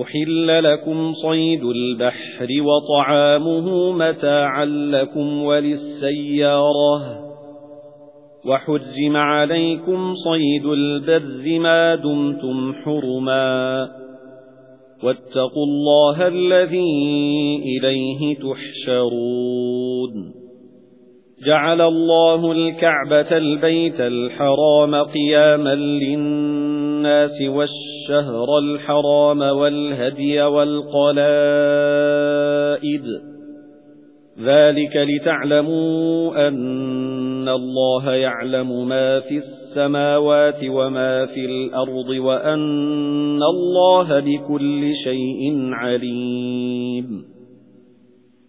أُحِلَّ لَكُمْ صَيْدُ الْبَحْرِ وَطَعَامُهُ مَتَاعًا لَكُمْ وَلِلسَّيَّارَةِ وَحُرِّمَ عَلَيْكُمْ صَيْدُ الْبَرِّ مَا دُمْتُمْ حُرُمًا وَاتَّقُوا اللَّهَ الَّذِي إِلَيْهِ تُحْشَرُونَ جَعَلَ اللَّهُ الْكَعْبَةَ الْبَيْتَ الْحَرَامَ قِيَامًا لِلنَّاسِ وَالشَّهْرَ الْحَرَامَ وَالْهَدْيَ وَالْقَلَائِدَ ذَلِكَ لِتَعْلَمُوا أَنَّ اللَّهَ يَعْلَمُ مَا فِي السَّمَاوَاتِ وَمَا فِي الْأَرْضِ وَأَنَّ اللَّهَ بِكُلِّ شَيْءٍ عَلِيمٌ.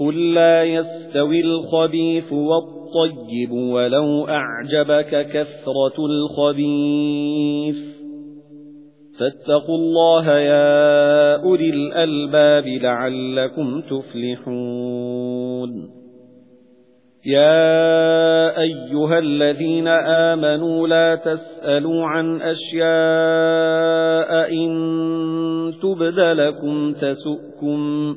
قل لا يستوي الخبيث والطيب الطيب ولو أعجبك كثرة الخبيث فاتقوا الله يا أولي الألباب لعلكم تفلحون يا أيها الذين آمنوا لا تسألوا عن أشياء إن تبد لكم تسؤكم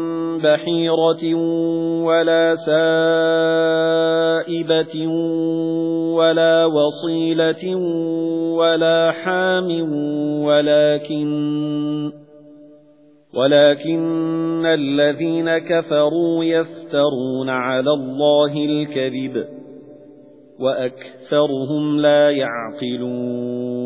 بَحِيرَةٍ وَلَا سَائِبَةٍ وَلَا وَصِيلَةٍ وَلَا حَامٍ وَلَكِنَّ وَلَكِنَّ الَّذِينَ كَفَرُوا يَفْتَرُونَ عَلَى اللَّهِ الْكَذِبَ وَأَكْثَرُهُمْ لَا يَعْقِلُونَ